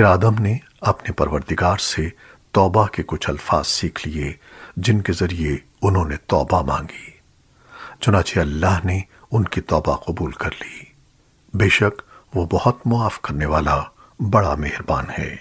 پھر آدم نے اپنے پروردگار سے توبہ کے کچھ الفاظ سیکھ لیے، جن کے ذریعے انہوں نے توبہ مانگی۔ چنانچہ اللہ نے ان کی توبہ قبول کر لی۔ بے شک وہ بہت معاف کرنے والا بڑا مہربان ہے۔